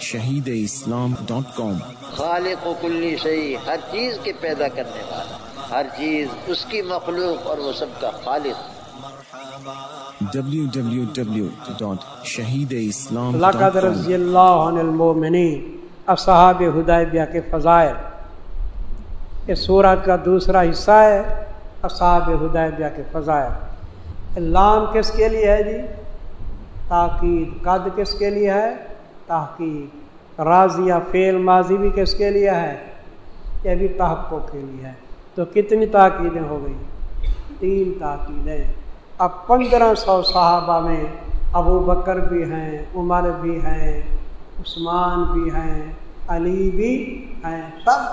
Shaheed Islam dot کام۔ خالق و کلی شہی ہر چیز کے پیدا کرنے والا ہر چیز اس کی مخلوق اور وہ سب کا خالق۔ www.شہیداسلام لقد رضی اللہ عن المومنین اصحاب حدیبیہ کے فضائل۔ اس سورت کا دوسرا حصہ ہے اصحاب حدیبیہ کے فضائل۔ لام کس کے لیے ہے جی؟ تاکید قد کس کے لیے ہے؟ تحقیق راضیہ فعل ماضی بھی کس کے لیے ہے؟ یہ بھی تحقق کے لیے ہے۔ تو کتنی تاکیدیں ہو گئی؟ تین تاکیدیں۔ اب پندرہ سو صحابہ میں ابو بکر بھی ہیں، عمر بھی ہیں، عثمان بھی ہیں، علی بھی ہیں، سب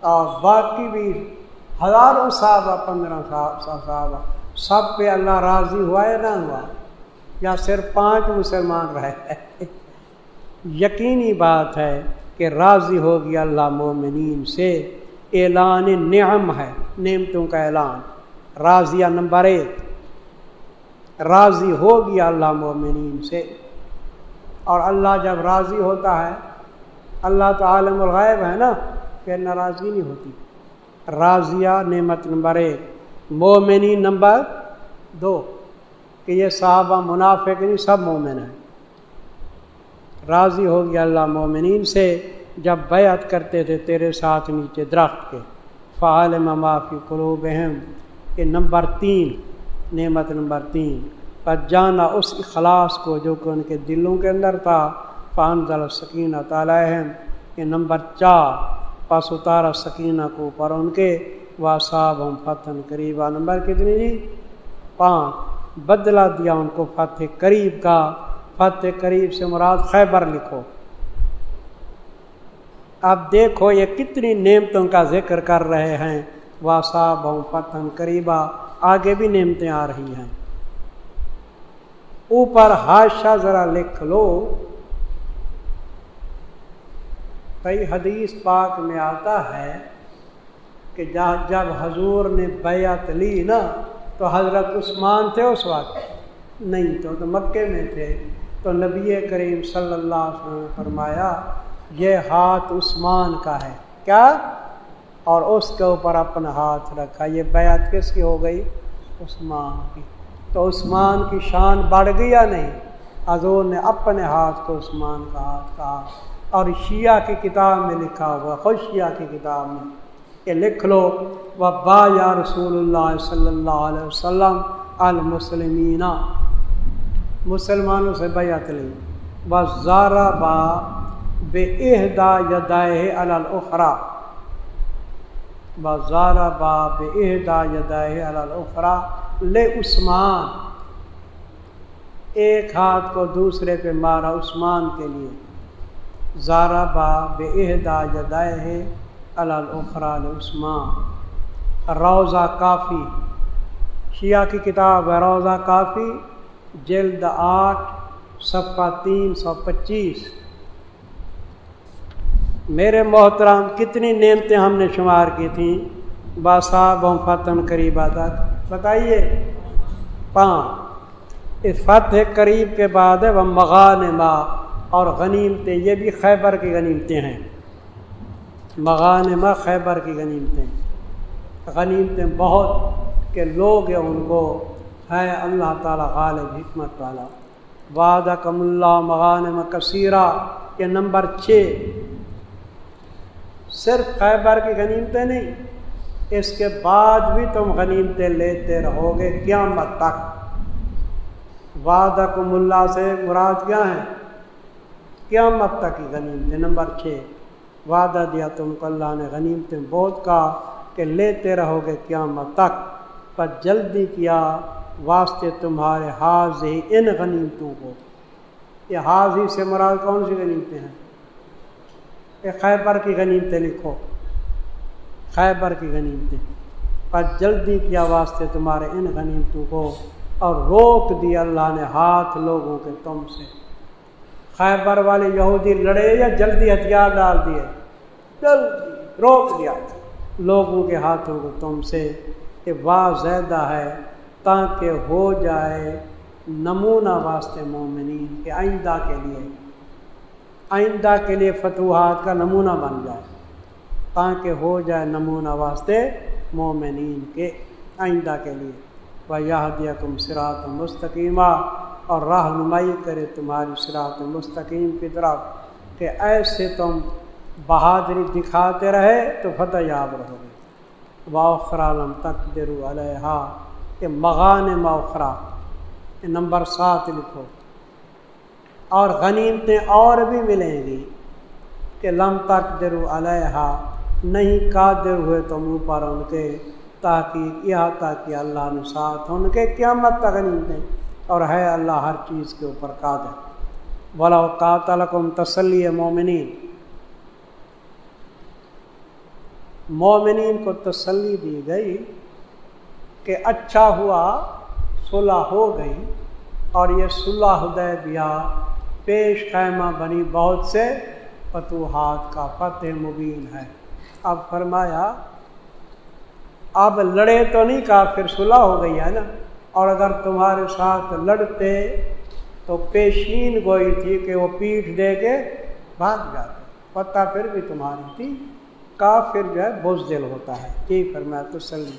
اور باقی بھی ہزاروں صحابہ، پندرہ صحابہ۔ سب پہ اللہ راضی ہوا یا نہ ہوا؟ یا صرف پانچ مسلمان رہے یقینی بات ہے کہ راضی ہو گیا اللہ مومنین سے۔ اعلان نعم ہے، نعمتوں کا اعلان۔ راضیہ نمبر ایک، راضی ہو گیا اللہ مومنین سے۔ اور اللہ جب راضی ہوتا ہے، اللہ تو عالم الغائب ہے نا، پھر ناراضگی نہیں ہوتی۔ راضیہ نعمت نمبر ایک مومنی نمبر دو۔ کہ یہ صحابہ منافق نہیں، سب مومن ہیں۔ راضی ہو گیا اللہ مومنین سے، جب بیعت کرتے تھے تیرے ساتھ نیچے درخت کے۔ فعال معافی قروب اہم یہ نمبر تین، نعمت نمبر تین۔ پر جانا اس اخلاص کو جو کہ ان کے دلوں کے اندر تھا۔ فان ذرا سکینہ تعالیٰ یہ نمبر چار پس اتارا سکینہ کو پر ان کے۔ وا صاحب ہم فتح قریبا نمبر کتنی جی پانچ۔ بدلا دیا ان کو فتح قریب کا فتح قریب سے مراد خیبر لکھو۔ اب دیکھو یہ کتنی نعمتوں کا ذکر کر رہے ہیں۔ صاحب ہم فتح قریبا، آگے بھی نعمتیں آ رہی ہیں۔ اوپر ہاشا ذرا لکھ لو۔ کئی حدیث پاک میں آتا ہے کہ جب حضور نے بیعت لی نا تو حضرت عثمان تھے اس وقت؟ نہیں، تو تو مکے میں تھے۔ تو نبی کریم صلی اللہ علیہ وسلم نے فرمایا، یہ ہاتھ عثمان کا ہے۔ کیا؟ اور اس کے اوپر اپنا ہاتھ رکھا۔ یہ بیعت کس کی ہو گئی؟ عثمان کی۔ تو عثمان کی شان بڑھ گئی یا نہیں؟ حضور نے اپنے ہاتھ کو عثمان کا ہاتھ کہا۔ اور شیعہ کی کتاب میں لکھا ہوا خود شیعہ کی کتاب میں۔ کہ لکھ لو و با یا رسول اللہ صلی اللہ علیہ وسلم المسلمین۔ مسلمانوں سے بیعت لی۔ و زارا با بے عہدا یدائے الخرا و زارا با بے عہدا یدائے الخرا لے عثمان۔ ایک ہاتھ کو دوسرے پہ مارا عثمان کے لیے۔ زارا با بے عہدا جدائے ہے الخرال عثمان روزہ کافی، شیعہ کی کتاب ہے روزہ کافی، جلد آٹھ، صفحہ تین سو پچیس. میرے محترام کتنی نعمتیں ہم نے شمار کی تھیں؟ باصاب فتح قریبا تک بتائیے پانچ اس فتح قریب کے بعد ہے، وہ مغان ماں اور غنیمتیں، یہ بھی خیبر کی غنیمتیں ہیں۔ مغانمہ خیبر کی غنیمتیں۔ غنیمتیں بہت کہ لوگ ہیں ان کو ہے اللہ تعالیٰ غالب، حکمت والا۔ وعدہ کم اللہ مغانم کثیرہ، یہ نمبر چھ۔ صرف خیبر کی غنیمتیں نہیں، اس کے بعد بھی تم غنیمتیں لیتے رہو گے قیامت تک۔ وعدہ کم اللہ سے مراد کیا ہیں؟ قیامت تک کی غنیمتیں، نمبر چھ۔ وعدہ دیا تم کو اللہ نے غنیمتیں بہت کہا کہ لیتے رہو گے قیامت تک، پر جلدی کیا واسطے تمہارے حاضی ان غنیمتوں کو یہ حاضی سے مراد کون سی غنیمتیں ہیں یہ خیبر کی غنیمتیں لکھو۔ خیبر کی غنیمتیں پر جلدی کیا واسطے تمہارے ان غنیمتوں کو اور روک دیا اللہ نے ہاتھ لوگوں کے تم سے۔ خیبر والے یہودی لڑے یا جلدی ہتھیار ڈال دیے؟ جلدی، روک دیا۔ لوگوں کے ہاتھوں کو تم سے یہ واہ زیادہ ہے تاکہ ہو جائے نمونہ واسطے مومنین کے آئندہ کے لیے۔ آئندہ کے لیے فتوحات کا نمونہ بن جائے۔ تاکہ ہو جائے نمونہ واسطے مومنین کے آئندہ کے لیے۔ وہ یہ کم سرات مستقیمہ اور رہنمائی کرے تمہاری سرات مستقیم کی طرف، کہ ایسے تم بہادری دکھاتے رہے تو فتح یاب رہو گے۔ واخرالم تک درو علیہ کہ مغان موخرا نمبر سات لکھو۔ اور غنیمتیں اور بھی ملیں گی کہ لم تک درو علیہ نہیں قادر ہوئے تم اوپر ان کے، تاکہ یہ تاکہ اللہ نے ساتھ ان کے قیامت تک غنیمتیں۔ اور ہے اللہ ہر چیز کے اوپر قادر۔ بلا قاتلکم تسلی مومنین مومنین کو تسلی دی گئی کہ اچھا ہوا، صلح ہو گئی اور یہ صلح حدیبیہ پیش خیمہ بنی بہت سے فتوحات کا فتح مبین ہے۔ اب فرمایا، اب لڑے تو نہیں کہا پھر صلح ہو گئی ہے نا۔ اور اگر تمہارے ساتھ لڑتے تو پیشین گوئی تھی کہ وہ پیٹھ دے کے بھاگ جاتے۔ پتہ پھر بھی تمہاری تھی۔ کافر جو ہے بزدل ہوتا ہے۔ جی پھر میں تسلی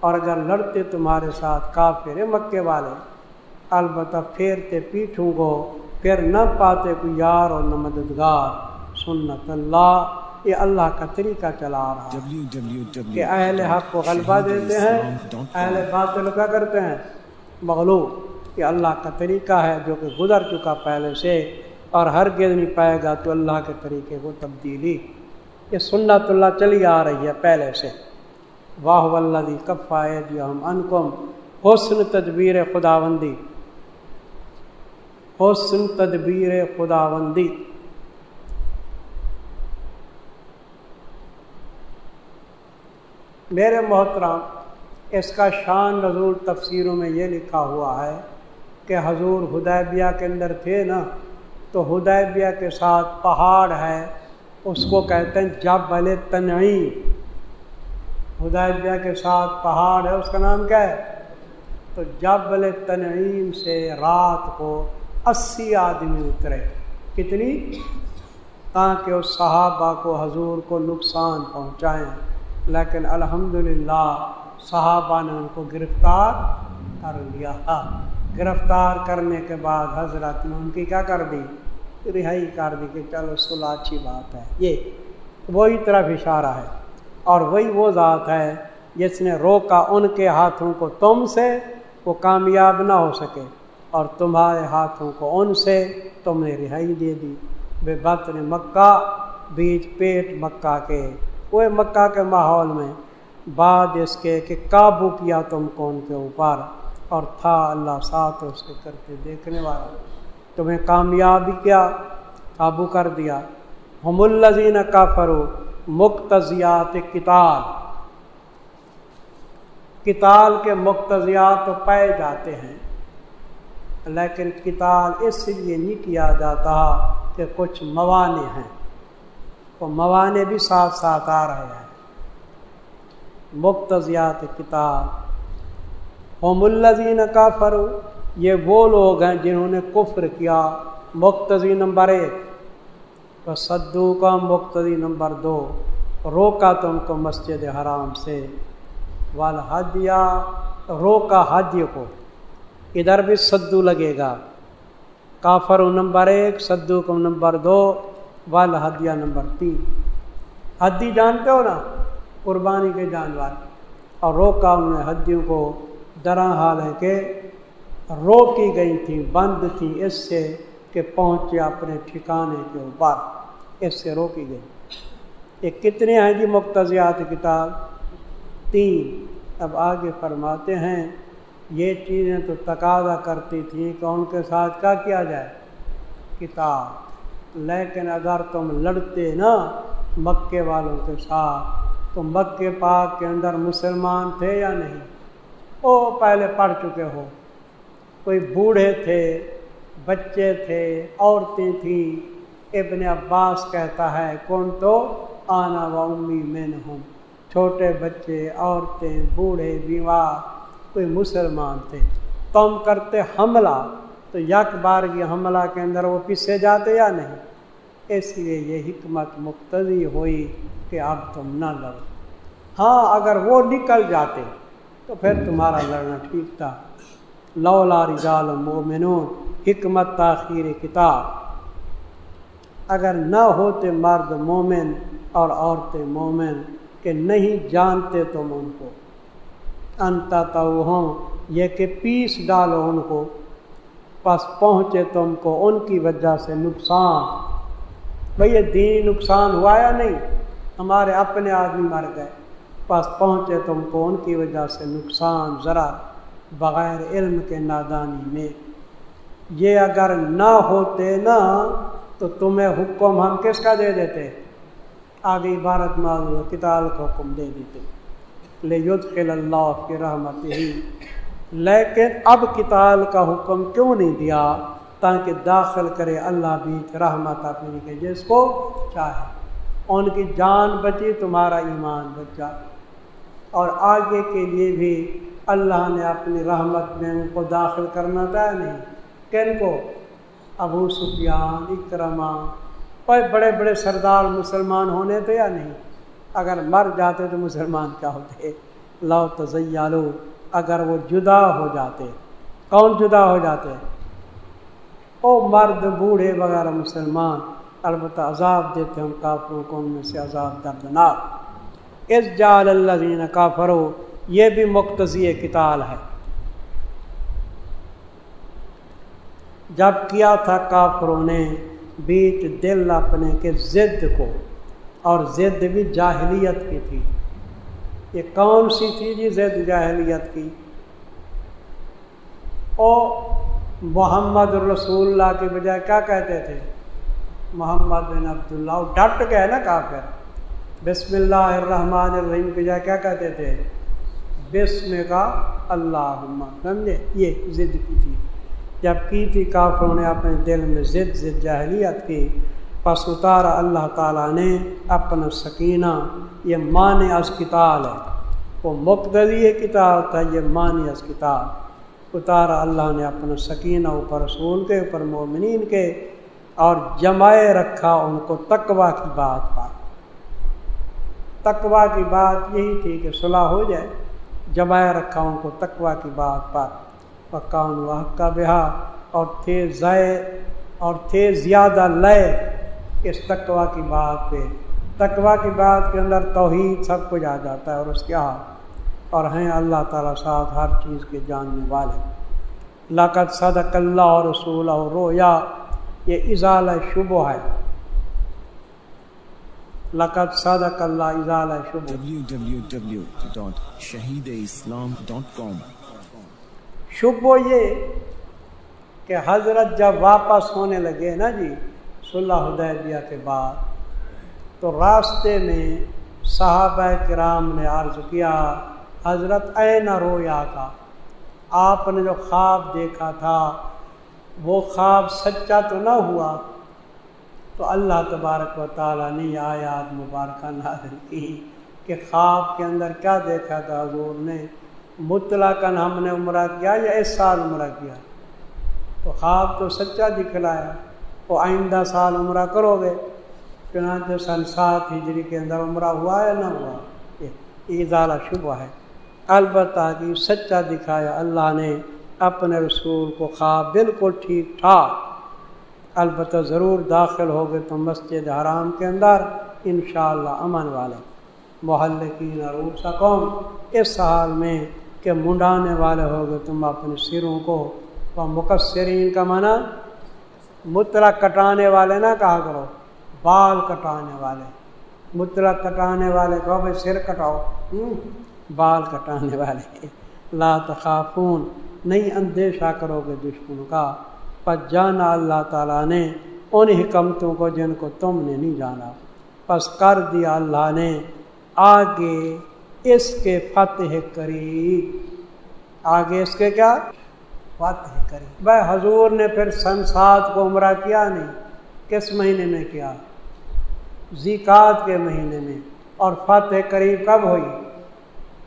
اور اگر لڑتے تمہارے ساتھ کافر مکے والے، البتہ پھیرتے پیٹھوں کو پھر نہ پاتے کوئی یار اور نہ مددگار۔ سنت اللہ۔ یہ اللہ کا طریقہ چلا رہا کہ اہل حق کو غلبہ دیتے ہیں، اہل باطل کا کرتے ہیں؟ مغلوب۔ یہ اللہ کا طریقہ ہے جو کہ گزر چکا پہلے سے اور ہر گز نہیں پائے گا تو اللہ کے طریقے کو تبدیلی۔ یہ سنت اللہ چلی آ رہی ہے پہلے سے۔ واہ ولہ کفائے جو ہم انکم۔ حسن تدبیر خدا بندی حسن تدبیر خدا میرے محترم، اس کا شان نزول تفسیروں میں یہ لکھا ہوا ہے کہ حضور ہدیبیہ کے اندر تھے نا، تو ہدیبیہ کے ساتھ پہاڑ ہے، اس کو کہتے ہیں جب بلے تنعیم۔ ہدیبیہ کے ساتھ پہاڑ ہے، اس کا نام کیا ہے؟ تو جب بلے تنعیم سے رات کو اسی آدمی اترے۔ کتنی؟ تاکہ اس صحابہ کو، حضور کو نقصان پہنچائیں۔ لیکن الحمدللہ صحابہ نے ان کو گرفتار کر لیا۔ گرفتار کرنے کے بعد حضرت نے ان کی کیا کر دی؟ رہائی کر دی کہ چلو صلاح اچھی بات ہے۔ یہ وہی طرف اشارہ ہے اور وہی وہ ذات ہے جس نے روکا ان کے ہاتھوں کو تم سے وہ کامیاب نہ ہو سکے اور تمہارے ہاتھوں کو ان سے تم نے رہائی دے دی۔ بے بت نے مکہ، بیچ پیٹ مکہ کے وہ مکہ کے ماحول میں، بعد اس کے کہ قابو کیا تم کون کے اوپر اور تھا اللہ ساتھ اس کے کرتے دیکھنے والا۔ تمہیں کامیابی کیا، قابو کر دیا۔ ہم الزین کا فرو مقتضیات کتال کتال کے مقتضیات تو پائے جاتے ہیں، لیکن کتال اس لیے نہیں کیا جاتا کہ کچھ موانے ہیں۔ وہ موانے بھی ساتھ ساتھ آ رہے ہیں۔ مقتضیات کتاب۔ ہوم الزین کا فرو یہ وہ لوگ ہیں جنہوں نے کفر کیا۔ مقتضی نمبر ایک۔ تو سدو کا مقتضی نمبر دو۔ روکا تم کو مسجد حرام سے۔ والدیا روکا حج کو۔ ادھر بھی سدو لگے گا۔ کافر نمبر ایک سدو کو نمبر دو۔ وال ہدیہ نمبر تین۔ حدی جانتے ہو نا، قربانی کے جانور۔ اور روکا انہوں نے حدیوں کو۔ درا حال ہے کہ روکی گئی تھی بند تھی اس سے کہ پہنچے اپنے ٹھکانے کے اوپر۔ اس سے روکی گئی۔ یہ کتنے ہیں جی مقتضیات کتاب؟ تین۔ اب آگے فرماتے ہیں، یہ چیزیں تو تقاضا کرتی تھیں کہ ان کے ساتھ کیا کیا جائے؟ کتاب۔ لیکن اگر تم لڑتے نا مکے والوں کے ساتھ، تو مکے پاک کے اندر مسلمان تھے یا نہیں؟ او، پہلے پڑھ چکے ہو۔ کوئی بوڑھے تھے، بچے تھے، عورتیں تھیں، ابن عباس کہتا ہے، کون تو؟ آنا و امی میں ہوں چھوٹے بچے، عورتیں، بوڑھے بیمار کوئی مسلمان تھے۔ تم کرتے حملہ۔ تو یک بار حملہ کے اندر وہ پیچھے جاتے یا نہیں؟ اس لیے یہ حکمت مقتضی ہوئی کہ اب تم نہ لڑو۔ ہاں اگر وہ نکل جاتے تو پھر تمہارا لڑنا ٹھیک تھا۔ لولا رجال مومنون، حکمت تاخیر کتاب۔ اگر نہ ہوتے مرد مومن اور عورتیں مومن کہ نہیں جانتے تم ان کو۔ انتا تو ہوں یہ کہ پیس ڈالو ان کو۔ پس پہنچے تم کو ان کی وجہ سے نقصان۔ بھئی یہ دینی نقصان ہوا یا نہیں؟ ہمارے اپنے آدمی مر گئے۔ پس پہنچے تم کو ان کی وجہ سے نقصان ذرا بغیر علم کے نادانی میں۔ یہ اگر نہ ہوتے نا، تو تمہیں حکم ہم کس کا دے دیتے؟ آگے بھارت معلوم کتاب کا حکم دے دیتے۔ لے خل اللہ کی رحمت ہی لیکن اب کتاب کا حکم کیوں نہیں دیا تاکہ داخل کرے اللہ بھی رحمت اپنی کے جس کو چاہے۔ ان کی جان بچی، تمہارا ایمان بچا اور آگے کے لیے بھی اللہ نے اپنی رحمت میں ان کو داخل کرنا تھا نہیں۔ کن کو؟ ابو سفیان اکرما کوئی بڑے بڑے سردار مسلمان ہونے تھے یا نہیں؟ اگر مر جاتے تو مسلمان کیا ہوتے؟ لو تزیالو اگر وہ جدا ہو جاتے، کون جدا ہو جاتے؟ او مرد، بوڑھے وغیرہ، مسلمان، البتہ عذاب دیتے ہم کافروں کو، ان میں سے عذاب دردناک۔ اس جال اللہ دین کافرو یہ بھی مختصی کتال ہے۔ جب کیا تھا کافروں نے بیچ دل اپنے کے ضد کو، اور ضد بھی جاہلیت کی تھی۔ یہ کون سی تھی جی ضد جاہلیت کی؟ او محمد رسول اللہ کے بجائے کیا کہتے تھے؟ محمد بن عبداللہ ڈٹ گئے نا کافر؟ بسم اللہ الرحمن الرحیم کے بجائے کیا کہتے تھے؟ بسم کا اللہ سمجھے؟ یہ ضد کی تھی۔ جب کی تھی کافروں نے اپنے دل میں ضد ضد جہلیت کی پس اتارا اللہ تعالیٰ نے اپنا سکینہ، یہ مان از کتاب ہے۔ وہ مقتدی کتاب تھا، یہ مان از کتاب۔ اتارا اللہ نے اپنا سکینہ اوپر رسول کے، اوپر مومنین کے اور جمائے رکھا ان کو تقوا کی بات پر۔ تقوا کی بات یہی تھی کہ صلاح ہو جائے، جمائے رکھا ان کو تقوا کی بات پر۔ پکان و کا بہا اور تھے ضائع اور تھے زیادہ لیے اس تقوا کی بات پہ۔ تقوا کی بات کے اندر توحید سب کچھ آ جاتا ہے اور اس کے ہاتھ اور ہیں اللہ تعالیٰ ساتھ ہر چیز کے جاننے والے۔ لاقت صدق اللہ اور رسول اور رویا یہ اضال شبہ ہے۔ لقت صدق اللہ اضال شبہ۔ www.shahideislam.com شبہ یہ کہ حضرت جب واپس ہونے لگے نا جی صلح حدیبیہ کے بعد تو راستے میں صحابہ کرام نے عرض کیا، حضرت این رویا کا، آپ نے جو خواب دیکھا تھا، وہ خواب سچا تو نہ ہوا۔ تو اللہ تبارک و تعالیٰ نے آیات مبارکہ نازل کی کہ خواب کے اندر کیا دیکھا تھا حضور نے؟ مطلقاً ہم نے عمرہ کیا یا اس سال عمرہ کیا؟ تو خواب تو سچا دکھلایا۔ وہ آئندہ سال عمرہ کرو گے۔ چنانچہ سن سات ہجری کے اندر عمرہ ہوا یا نہ ہوا؟ یہ اضالہ شبہ ہے۔ البتہ کہ سچا دکھایا اللہ نے اپنے رسول کو خواب بالکل ٹھیک ٹھاک البتہ ضرور داخل ہو گئے تو مسجد حرام کے اندر انشاءاللہ امن والے۔ محلقین عروس قوم، اس حال میں کہ منڈانے والے ہو گئے تم اپنے سروں کو، وہ مقصرین کا منع مطلق کٹانے والے نہ کہا کرو، بال کٹانے والے۔ مطلق کٹانے والے کہو، بھائی سر کٹاؤ۔ بال کٹانے والے۔ لا تخافون، نہیں اندیشہ کرو گے دشمن کا۔ پر جانا اللہ تعالیٰ نے ان حکمتوں کو جن کو تم نے نہیں جانا۔ پس کر دیا اللہ نے آگے اس کے فتح کری آگے اس کے کیا؟ فتح کری۔ بھائی حضور نے پھر سنساد کو عمرہ کیا نہیں، کس مہینے میں کیا؟ زیکات کے مہینے میں۔ اور فتح قریب کب ہوئی؟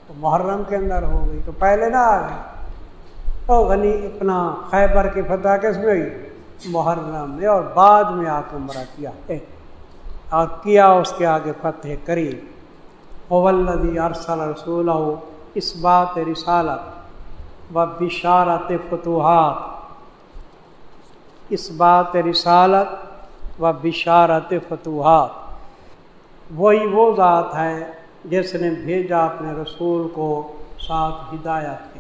تو محرم کے اندر ہو گئی۔ تو پہلے نہ آ گئی غنی، اپنا خیبر کی فتح کس میں ہوئی؟ محرم میں۔ اور بعد میں آ کے عمرہ کیا۔ اور کیا اس کے آگے فتح کری؟ اولدی ارسل رسول اس بات رسالت۔ و بشارت فتوحات۔ اس بات رسالت و بشارت فتوحات۔ وہی وہ ذات ہے جس نے بھیجا اپنے رسول کو ساتھ ہدایت کے۔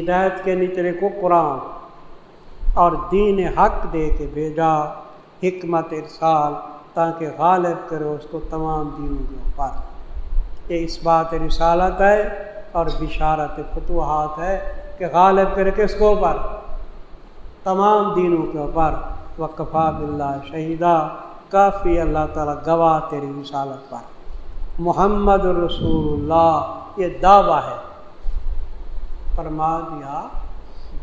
ہدایت کے نچلے کو قرآن اور دین حق دے کے بھیجا حکمت ارسال تاکہ غالب کرے اس کو تمام دینوں کے اوپر۔ یہ اس بات رسالت ہے اور بشارت فتوحات ہے۔ کہ غالب کرے کس کو اوپر؟ تمام دینوں کے اوپر۔ وقفا بلّہ شہیدہ کافی اللہ تعالیٰ گواہ تیری رسالت پر۔ محمد رسول اللہ، یہ دعویٰ ہے۔ فرما دیا،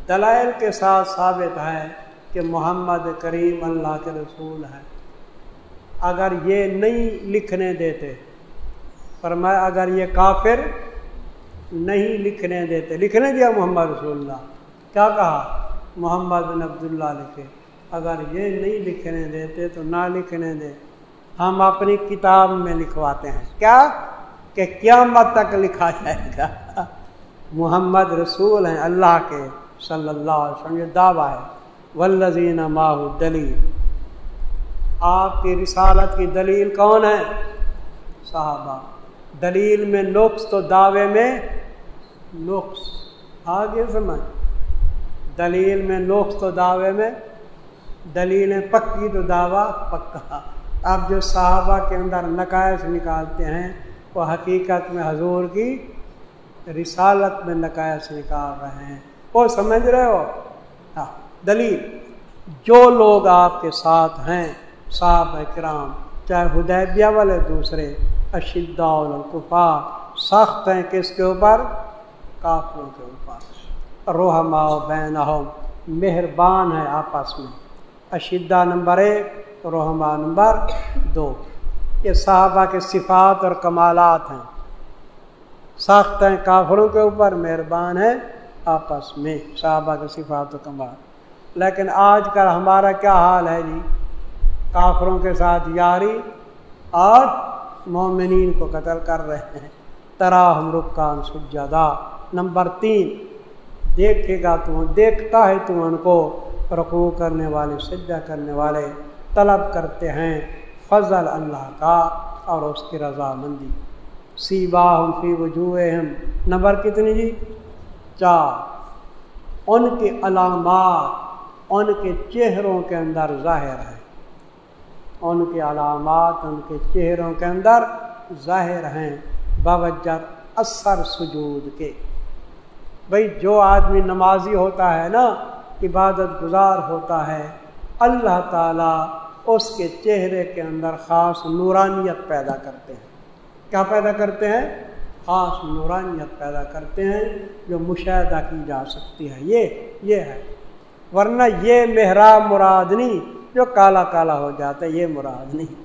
دلائل کے ساتھ ثابت ہے کہ محمد کریم اللہ کے رسول ہے اگر یہ نہیں لکھنے دیتے، فرمایا، اگر یہ کافر نہیں لکھنے دیتے۔ لکھنے دیا محمد رسول اللہ۔ کیا کہا؟ محمد بن عبداللہ لکھے۔ اگر یہ نہیں لکھنے دیتے تو نہ لکھنے دے۔ ہم اپنی کتاب میں لکھواتے ہیں۔ کیا؟ کہ قیامت تک لکھا جائے گا۔ محمد رسول ہیں اللہ کے صلی اللہ علیہ وسلم، یہ دعویٰ ہے۔ ولزین ماہ دلیل آپ کی رسالت کی دلیل کون ہے؟ صحابہ۔ دلیل میں نقص تو دعوے میں نقص۔ آگے سمجھ دلیل میں نقص تو دعوے میں دلیلیں پکی تو دعویٰ پکا۔ اب جو صحابہ کے اندر نقائص نکالتے ہیں، وہ حقیقت میں حضور کی رسالت میں نقائص نکال رہے ہیں۔ وہ سمجھ رہے ہو؟ ہاں دلیل۔ جو لوگ آپ کے ساتھ ہیں صاحب کرام، چاہے ہدیبیہ والے دوسرے اشدا القفا سخت ہیں کس کے اوپر کافروں کے اوپر۔ روحما بین مہربان ہے آپس میں۔ اشدا نمبر ایک رحما نمبر دو۔ یہ صحابہ کے صفات اور کمالات ہیں۔ سخت ہیں کافروں کے اوپر، مہربان ہے آپس میں۔ صحابہ کے صفات و کمال۔ لیکن آج کل ہمارا کیا حال ہے جی؟ کافروں کے ساتھ یاری اور مومنین کو قتل کر رہے ہیں۔ تراہم رکان سجدہ۔ نمبر تین، دیکھے گا تو، دیکھتا ہے تو ان کو رقو کرنے والے، سجدہ کرنے والے طلب کرتے ہیں۔ فضل اللہ کا اور اس کی رضامندی۔ سی باہم فی وجوہ نمبر کتنی جی؟ چار۔ ان کے علامات، ان کے چہروں کے اندر ظاہر ہے۔ ان کے علامات، ان کے چہروں کے اندر ظاہر ہیں۔ باوجہ اثر سجود کے۔ بھائی جو آدمی نمازی ہوتا ہے نا، عبادت گزار ہوتا ہے، اللہ تعالیٰ اس کے چہرے کے اندر خاص نورانیت پیدا کرتے ہیں۔ کیا پیدا کرتے ہیں؟ خاص نورانیت پیدا کرتے ہیں جو مشاہدہ کی جا سکتی ہے۔ یہ یہ ہے۔ ورنہ یہ محراب مراد نہیں جو کالا کالا ہو جاتا ہے، یہ مراد نہیں۔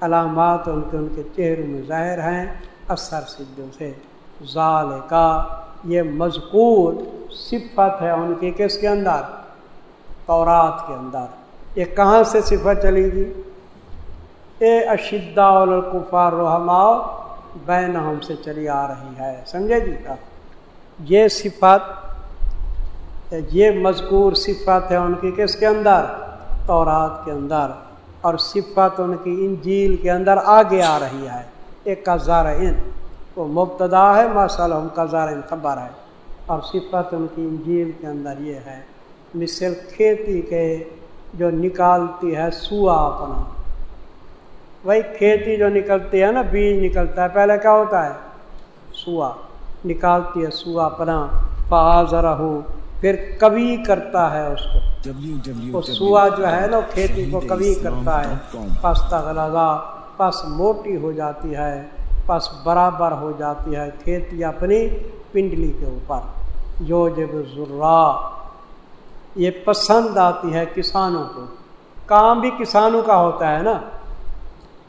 علامات ان کے ان کے چہروں میں ظاہر ہیں، اثر سدھوں سے۔ ظال کا یہ مذکور صفت ہے ان کی کس کے اندر؟ تورات کے اندر۔ یہ کہاں سے صفت چلی گی اے اشدا القفار رحما بین ہم سے چلی آ رہی ہے۔ سمجھے جی کا یہ صفت، یہ مذکور صفت ہے ان کی کس کے اندر؟ تورات کے اندر اور صفت ان کی انجیل کے اندر آگے آ رہی ہے۔ ایک کا ان، وہ مبتدا ہے ماشاء ہم کا ان خبر ہے اور صفت ان کی انجیل کے اندر یہ ہے، مثل کھیتی کے جو نکالتی ہے سوا اپنا۔ وہی کھیتی جو نکلتی ہے نا، بیج نکلتا ہے، پہلے کیا ہوتا ہے؟ سوا، نکالتی ہے سوا اپنا۔ پازرہ پھر کبھی کرتا ہے اس کو۔ وہ سوا جو ہے نا کھیتی کو کبھی کرتا ہے۔ پس تغلزہ پس موٹی ہو جاتی ہے پس برابر ہو جاتی ہے کھیتی اپنی پنڈلی کے اوپر۔ جو جب ذرا یہ پسند آتی ہے کسانوں کو۔ کام بھی کسانوں کا ہوتا ہے نا۔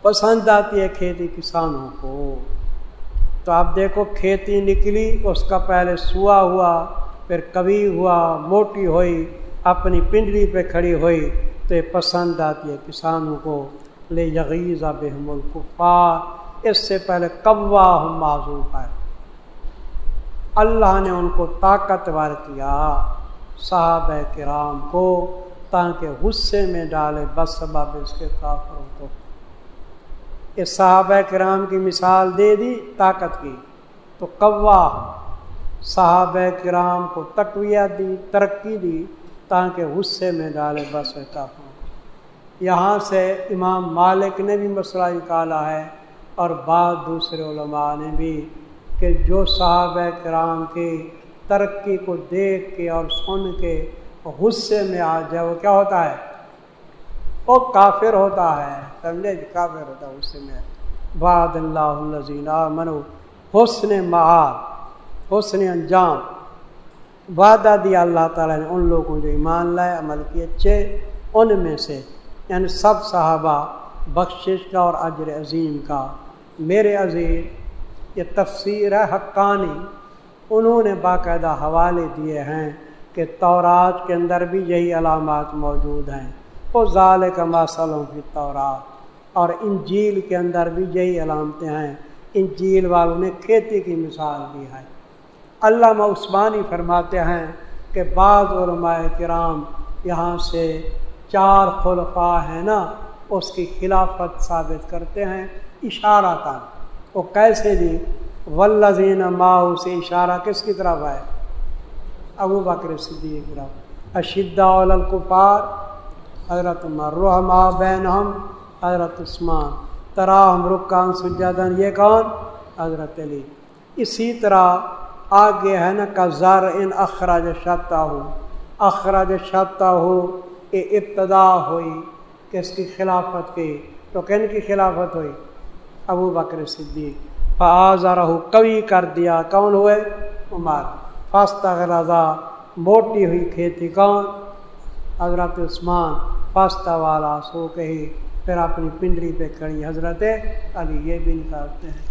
پسند آتی ہے کھیتی کسانوں کو۔ تو آپ دیکھو کھیتی نکلی اس کا پہلے سوا ہوا۔ پھر کبھی ہوا، موٹی ہوئی، اپنی پنڈلی پہ کھڑی ہوئی تو یہ پسند آتی ہے کسانوں کو، لے یغیز بہم الکفار۔ اس سے پہلے کوا معذوف ہے۔ اللہ نے ان کو طاقتور کیا صحابہ کرام کو، تاکہ غصے میں ڈالے بس سبب اس کے کافروں کو۔ اس صحابہ کرام کی مثال دے دی، طاقت کی۔ تو کوا صحابہ کرام کو تقویت دی، ترقی دی تاکہ غصے میں ڈالے، بس کافروں یہاں سے امام مالک نے بھی مسئلہ نکالا ہے اور بعض دوسرے علماء نے بھی کہ جو صحابہ کرام کی ترقی کو دیکھ کے اور سن کے غصے میں آ جائے، وہ کیا ہوتا ہے؟ وہ کافر ہوتا ہے، سمجھے؟ جی کافر ہوتا ہے غصے میں۔ باد اللہ منو حسن محال حسن انجام۔ وعدہ دیا اللہ تعالیٰ نے ان لوگوں جو ایمان لائے، عمل کی اچھے، ان میں سے یعنی سب صحابہ، بخشش کا اور اجر عظیم کا۔ میرے عزیز، یہ تفسیر ہے حقانی، انہوں نے باقاعدہ حوالے دیے ہیں کہ تورات کے اندر بھی یہی علامات موجود ہیں۔ وہ ظال کا ماسلوں کی تورات اور انجیل کے اندر بھی یہی علامتیں ہیں۔ انجیل والوں نے کھیتی کی مثال دی ہے۔ علامہ عثمانی فرماتے ہیں کہ بعض علماء کرام یہاں سے چار خلفاء ہیں نا، اس کی خلافت ثابت کرتے ہیں اشارہ تھا وہ کیسے جی؟ دی ولزین ماؤ سے اشارہ کس کی طرف ہے ابو بکر صدیق طرف۔ اشدا الکفار، حضرت مرحما بین ہم حضرت عثمان۔ تراہم، رکان سجادن یہ کون؟ حضرت علی۔ اسی طرح آگے ہے نا کا زر ان اخراج شتہ ہو۔ اخراج شتہ ہو، یہ ابتدا ہوئی کس کی خلافت کی؟ تو کن کی خلافت ہوئی؟ ابو بکر صدیق۔ رہو کبھی کر دیا۔ کون ہوئے؟ عمر۔ فاستہ رضا موٹی ہوئی کھیتی کون؟ حضرت عثمان۔ فاستہ والا سو کہی، پھر اپنی پنڈری پہ کھڑی۔ حضرت علی، یہ بھی نکالتے ہیں۔